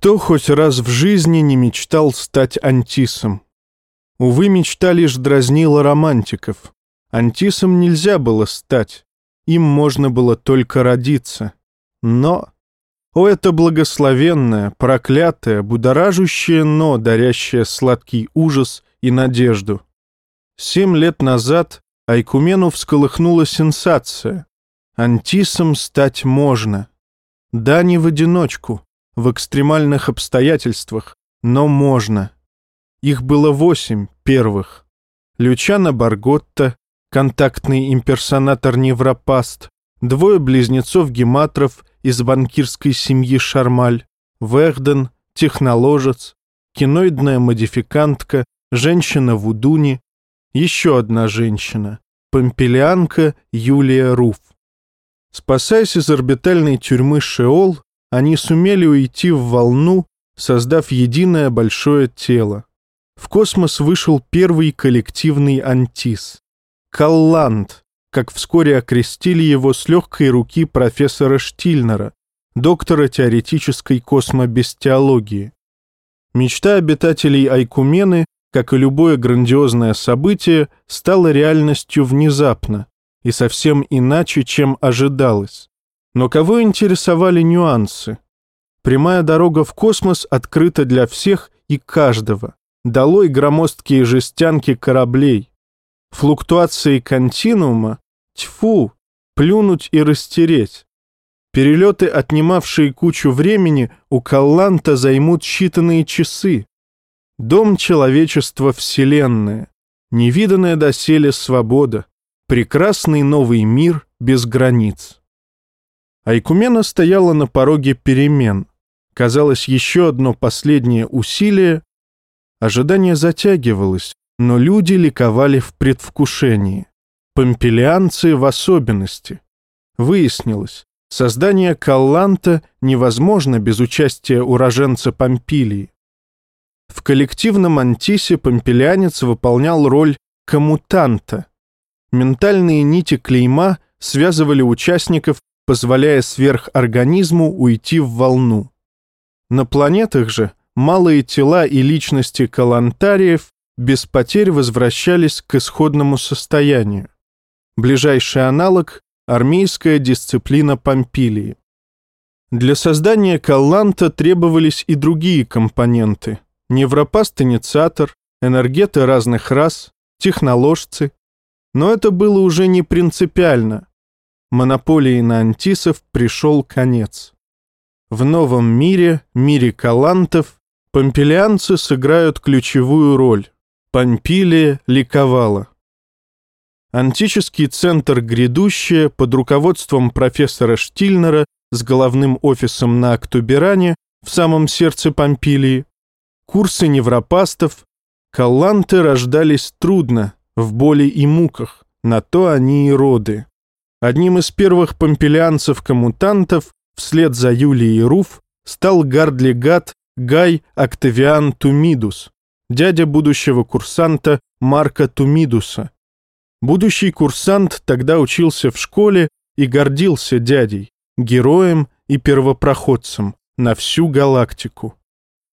Кто хоть раз в жизни не мечтал стать антисом? Увы, мечта лишь дразнила романтиков. Антисом нельзя было стать, им можно было только родиться. Но... О, это благословенное, проклятое, будоражущее «но», дарящее сладкий ужас и надежду. Семь лет назад Айкумену всколыхнула сенсация. Антисом стать можно. Да, не в одиночку, в экстремальных обстоятельствах, но можно. Их было восемь первых. Лючана Барготта, контактный имперсонатор Невропаст, двое близнецов-гематров из банкирской семьи Шармаль, Вехден, техноложец, киноидная модификантка, женщина в Удуне, еще одна женщина, помпелианка Юлия Руф. Спасаясь из орбитальной тюрьмы Шеол, они сумели уйти в волну, создав единое большое тело. В космос вышел первый коллективный антис. Калланд, как вскоре окрестили его с легкой руки профессора Штильнера, доктора теоретической космобестиологии. Мечта обитателей Айкумены, как и любое грандиозное событие, стала реальностью внезапно и совсем иначе, чем ожидалось. Но кого интересовали нюансы? Прямая дорога в космос открыта для всех и каждого. Долой громоздкие жестянки кораблей. Флуктуации континуума — тьфу, плюнуть и растереть. Перелеты, отнимавшие кучу времени, у Калланта займут считанные часы. Дом человечества — Вселенная, невиданная доселе свобода, прекрасный новый мир без границ. Айкумена стояла на пороге перемен. Казалось, еще одно последнее усилие. Ожидание затягивалось, но люди ликовали в предвкушении. Помпелианцы в особенности. Выяснилось, создание Калланта невозможно без участия уроженца Помпилии. В коллективном антисе помпелианец выполнял роль коммутанта. Ментальные нити клейма связывали участников позволяя сверхорганизму уйти в волну. На планетах же малые тела и личности калантариев без потерь возвращались к исходному состоянию. Ближайший аналог – армейская дисциплина Помпилии. Для создания калланта требовались и другие компоненты – невропаст-инициатор, энергеты разных рас, техноложцы. Но это было уже не принципиально монополии на антисов пришел конец. В новом мире, мире калантов, помпилианцы сыграют ключевую роль. Помпилия ликовала. Антический центр «Грядущее» под руководством профессора Штильнера с головным офисом на Актуберане в самом сердце Помпилии, курсы невропастов, каланты рождались трудно, в боли и муках, на то они и роды. Одним из первых помпелианцев-коммутантов вслед за Юлией Руф стал гардлигат Гай Октавиан Тумидус, дядя будущего курсанта Марка Тумидуса. Будущий курсант тогда учился в школе и гордился дядей, героем и первопроходцем на всю галактику.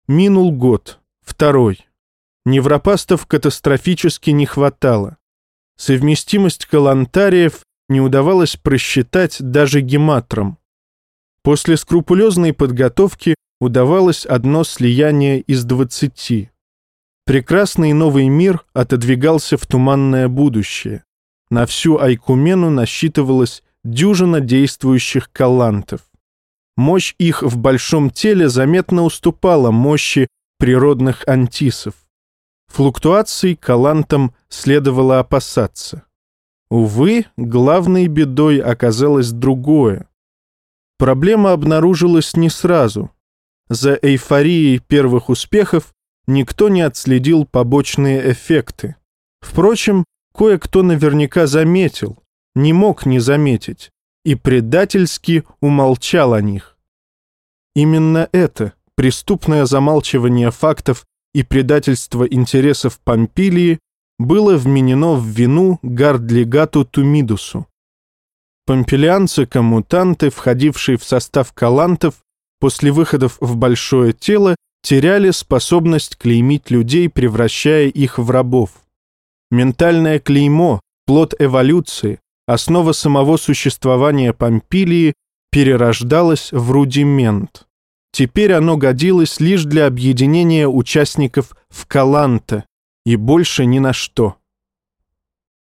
Минул год, второй. Невропастов катастрофически не хватало. Совместимость калантариев не удавалось просчитать даже гематрам. После скрупулезной подготовки удавалось одно слияние из двадцати. Прекрасный новый мир отодвигался в туманное будущее. На всю Айкумену насчитывалось дюжина действующих калантов. Мощь их в большом теле заметно уступала мощи природных антисов. Флуктуаций калантам следовало опасаться. Увы, главной бедой оказалось другое. Проблема обнаружилась не сразу. За эйфорией первых успехов никто не отследил побочные эффекты. Впрочем, кое-кто наверняка заметил, не мог не заметить, и предательски умолчал о них. Именно это, преступное замалчивание фактов и предательство интересов Помпилии, было вменено в вину гардлигату Тумидусу. Помпелианцы-коммутанты, входившие в состав калантов, после выходов в большое тело теряли способность клеймить людей, превращая их в рабов. Ментальное клеймо, плод эволюции, основа самого существования Помпилии перерождалось в рудимент. Теперь оно годилось лишь для объединения участников в каланта и больше ни на что.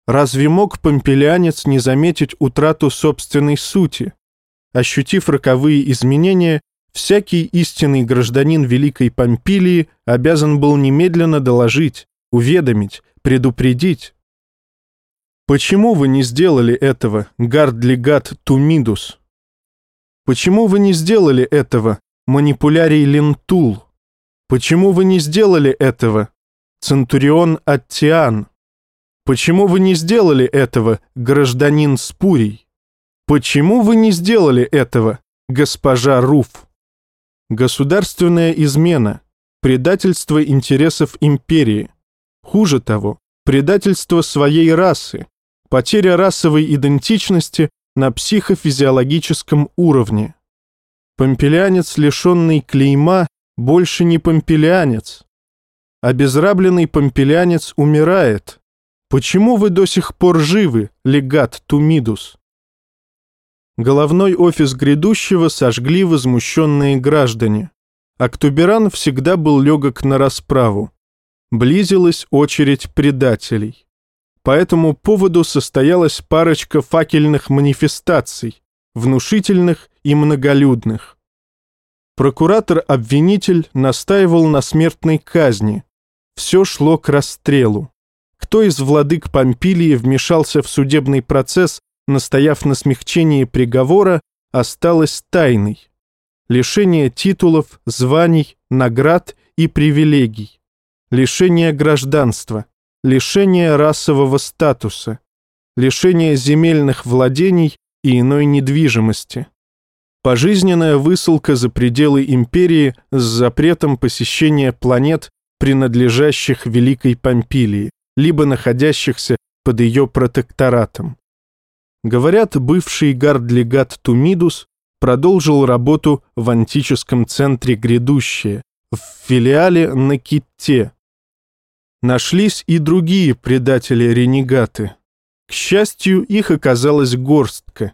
Разве мог помпелянец не заметить утрату собственной сути? Ощутив роковые изменения, всякий истинный гражданин Великой Помпилии обязан был немедленно доложить, уведомить, предупредить. Почему вы не сделали этого, гард-легат Тумидус? Почему вы не сделали этого, манипулярий Лентул? Почему вы не сделали этого, Центурион Аттиан? Почему вы не сделали этого, гражданин Спурий? Почему вы не сделали этого, госпожа Руф? Государственная измена, предательство интересов империи. Хуже того, предательство своей расы, потеря расовой идентичности на психофизиологическом уровне. Помпелянец, лишенный клейма, больше не помпелянец. Обезрабленный помпелянец умирает. Почему вы до сих пор живы, легат Тумидус? Головной офис грядущего сожгли возмущенные граждане. Актуберан всегда был легок на расправу. Близилась очередь предателей. По этому поводу состоялась парочка факельных манифестаций, внушительных и многолюдных. Прокуратор-обвинитель настаивал на смертной казни. Все шло к расстрелу. Кто из владык Помпилии вмешался в судебный процесс, настояв на смягчении приговора, осталось тайной. Лишение титулов, званий, наград и привилегий. Лишение гражданства. Лишение расового статуса. Лишение земельных владений и иной недвижимости. Пожизненная высылка за пределы империи с запретом посещения планет, принадлежащих Великой Помпилии, либо находящихся под ее протекторатом. Говорят, бывший гард-легат Тумидус продолжил работу в антическом центре «Грядущее», в филиале на Китте. Нашлись и другие предатели-ренегаты. К счастью, их оказалась горстка.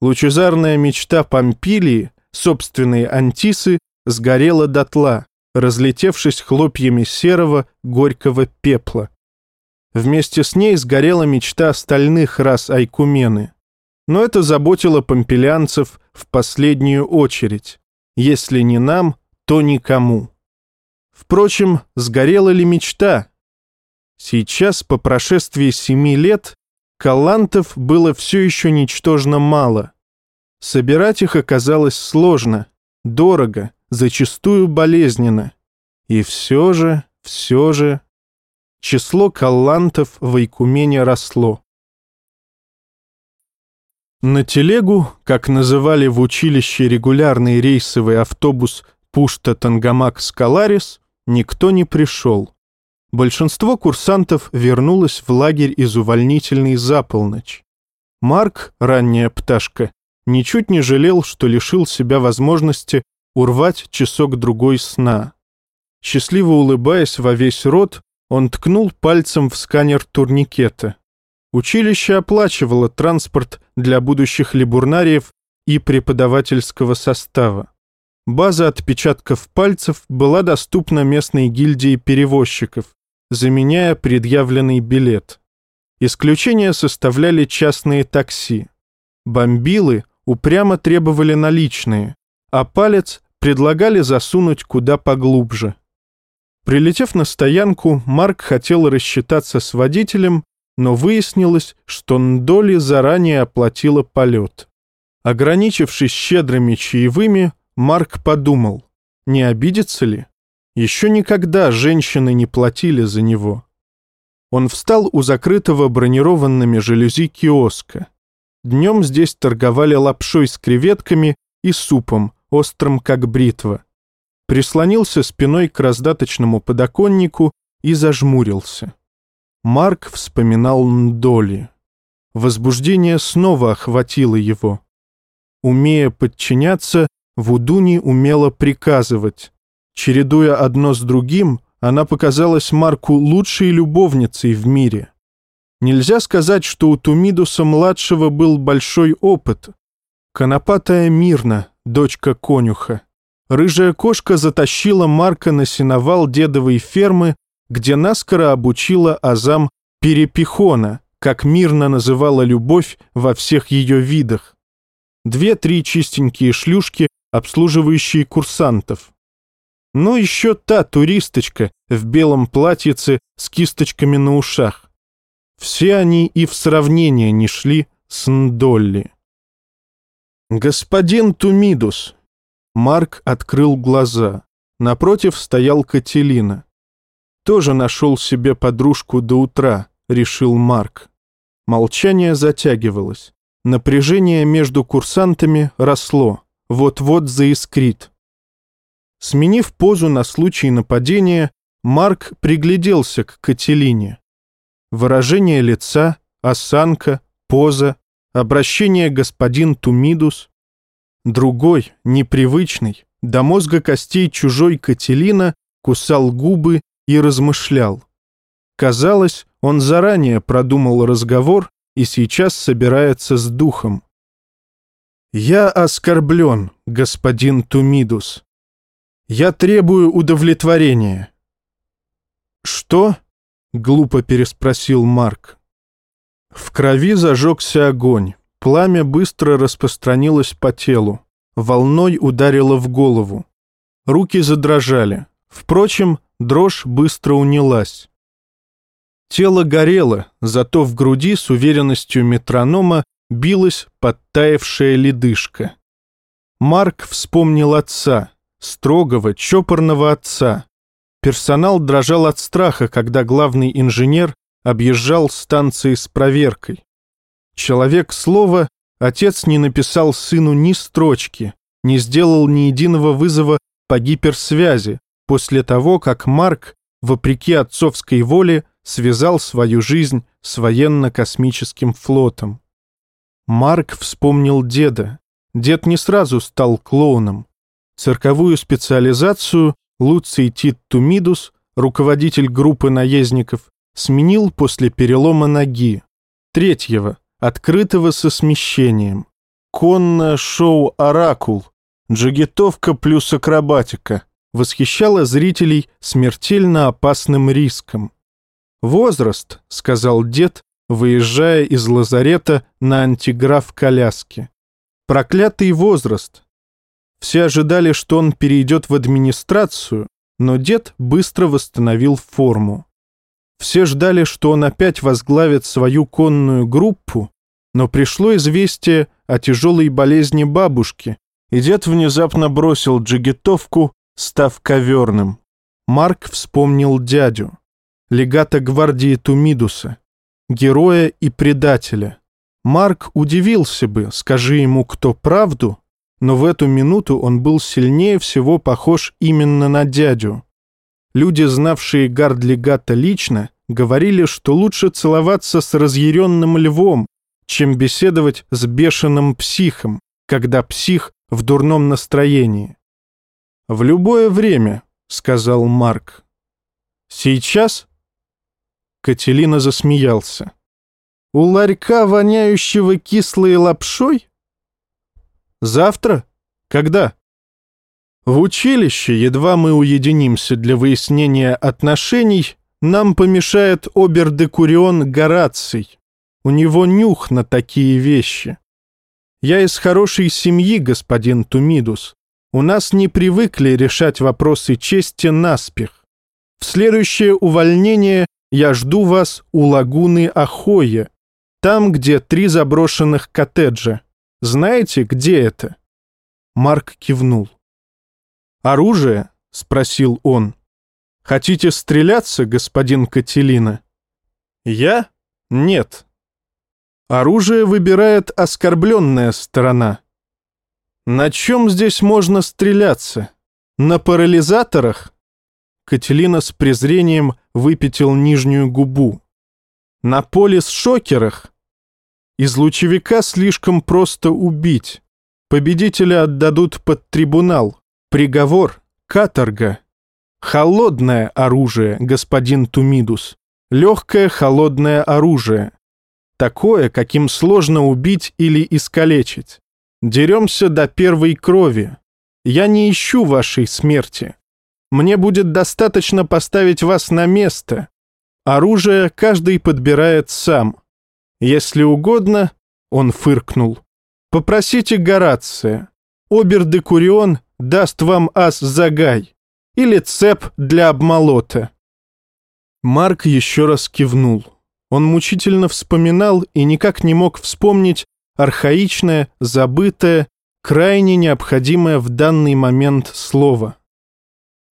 Лучезарная мечта Помпилии, собственные антисы, сгорела дотла, разлетевшись хлопьями серого, горького пепла. Вместе с ней сгорела мечта остальных рас Айкумены. Но это заботило помпелянцев в последнюю очередь. Если не нам, то никому. Впрочем, сгорела ли мечта? Сейчас, по прошествии семи лет, Калантов было все еще ничтожно мало. Собирать их оказалось сложно, дорого, зачастую болезненно. И все же, все же, число каллантов в Икумене росло. На телегу, как называли в училище регулярный рейсовый автобус Пушта-Тангамак-Скаларис, никто не пришел. Большинство курсантов вернулось в лагерь из увольнительной за полночь. Марк, ранняя пташка, ничуть не жалел, что лишил себя возможности урвать часок-другой сна. Счастливо улыбаясь во весь рот, он ткнул пальцем в сканер турникета. Училище оплачивало транспорт для будущих либурнариев и преподавательского состава. База отпечатков пальцев была доступна местной гильдии перевозчиков, заменяя предъявленный билет. Исключения составляли частные такси. Бомбилы упрямо требовали наличные, а палец предлагали засунуть куда поглубже. Прилетев на стоянку, Марк хотел рассчитаться с водителем, но выяснилось, что Ндоли заранее оплатила полет. Ограничившись щедрыми чаевыми, Марк подумал, не обидится ли? Еще никогда женщины не платили за него. Он встал у закрытого бронированными жалюзи киоска. Днем здесь торговали лапшой с креветками и супом, острым как бритва. Прислонился спиной к раздаточному подоконнику и зажмурился. Марк вспоминал Ндоли. Возбуждение снова охватило его. Умея подчиняться, Вудуни умела приказывать. Чередуя одно с другим, она показалась Марку лучшей любовницей в мире. Нельзя сказать, что у Тумидуса-младшего был большой опыт. Конопатая Мирна, дочка конюха. Рыжая кошка затащила Марка на сеновал дедовой фермы, где наскоро обучила азам перепихона, как мирно называла любовь во всех ее видах. Две-три чистенькие шлюшки, обслуживающие курсантов. Ну, еще та туристочка в белом платьице с кисточками на ушах. Все они и в сравнение не шли с Ндолли. «Господин Тумидус!» Марк открыл глаза. Напротив стоял Кателина. «Тоже нашел себе подружку до утра», — решил Марк. Молчание затягивалось. Напряжение между курсантами росло. Вот-вот заискрит. Сменив позу на случай нападения, Марк пригляделся к Кателине. Выражение лица, осанка, поза, обращение господин Тумидус. Другой, непривычный, до мозга костей чужой Кателина кусал губы и размышлял. Казалось, он заранее продумал разговор и сейчас собирается с духом. «Я оскорблен, господин Тумидус. Я требую удовлетворения». «Что?» — глупо переспросил Марк. В крови зажегся огонь. Пламя быстро распространилось по телу. Волной ударило в голову. Руки задрожали. Впрочем, дрожь быстро унялась. Тело горело, зато в груди с уверенностью метронома билась подтаявшая ледышка. Марк вспомнил отца, строгого, чопорного отца. Персонал дрожал от страха, когда главный инженер объезжал станции с проверкой. Человек слова, отец не написал сыну ни строчки, не сделал ни единого вызова по гиперсвязи после того, как Марк, вопреки отцовской воле, связал свою жизнь с военно-космическим флотом. Марк вспомнил деда. Дед не сразу стал клоуном. Цирковую специализацию Луций Тит Тумидус, руководитель группы наездников, сменил после перелома ноги. Третьего, открытого со смещением. Конное шоу «Оракул», джигитовка плюс акробатика, восхищало зрителей смертельно опасным риском. «Возраст», — сказал дед, выезжая из лазарета на антиграф коляске. «Проклятый возраст». Все ожидали, что он перейдет в администрацию, но дед быстро восстановил форму. Все ждали, что он опять возглавит свою конную группу, но пришло известие о тяжелой болезни бабушки, и дед внезапно бросил джигитовку, став коверным. Марк вспомнил дядю легата гвардии Тумидуса, героя и предателя. Марк удивился бы, скажи ему кто правду, но в эту минуту он был сильнее всего похож именно на дядю. Люди, знавшие Гардлигата лично, говорили, что лучше целоваться с разъяренным львом, чем беседовать с бешеным психом, когда псих в дурном настроении. «В любое время», — сказал Марк. «Сейчас Кателина засмеялся. «У ларька, воняющего кислой лапшой? Завтра? Когда?» «В училище, едва мы уединимся для выяснения отношений, нам помешает обер-декурион Гораций. У него нюх на такие вещи. Я из хорошей семьи, господин Тумидус. У нас не привыкли решать вопросы чести наспех. В следующее увольнение я жду вас у лагуны Ахоя, там, где три заброшенных коттеджа. Знаете, где это?» Марк кивнул. «Оружие?» — спросил он. «Хотите стреляться, господин Кателина?» «Я? Нет. Оружие выбирает оскорбленная сторона. На чем здесь можно стреляться? На парализаторах?» Кателина с презрением выпятил нижнюю губу. На поле с шокерах из лучевика слишком просто убить. Победителя отдадут под трибунал. Приговор — каторга. Холодное оружие, господин Тумидус. Легкое холодное оружие. Такое, каким сложно убить или искалечить. Деремся до первой крови. Я не ищу вашей смерти. Мне будет достаточно поставить вас на место. Оружие каждый подбирает сам. Если угодно, он фыркнул. Попросите Горация. Обер-де-Курион даст вам ас-загай или цеп для обмолота. Марк еще раз кивнул. Он мучительно вспоминал и никак не мог вспомнить архаичное, забытое, крайне необходимое в данный момент слово.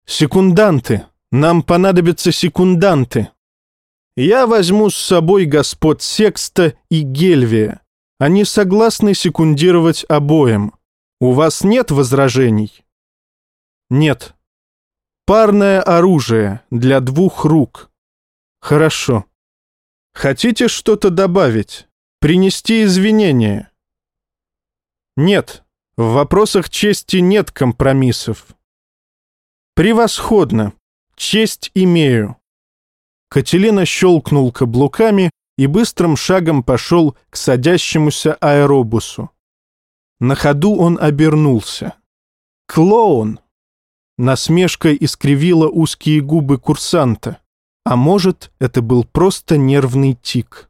«Секунданты! Нам понадобятся секунданты!» «Я возьму с собой господ Секста и Гельвия. Они согласны секундировать обоим. У вас нет возражений?» «Нет», Парное оружие для двух рук. Хорошо. Хотите что-то добавить? Принести извинения? Нет. В вопросах чести нет компромиссов. Превосходно. Честь имею. Кателина щелкнул каблуками и быстрым шагом пошел к садящемуся аэробусу. На ходу он обернулся. «Клоун!» Насмешка искривила узкие губы курсанта. А может, это был просто нервный тик.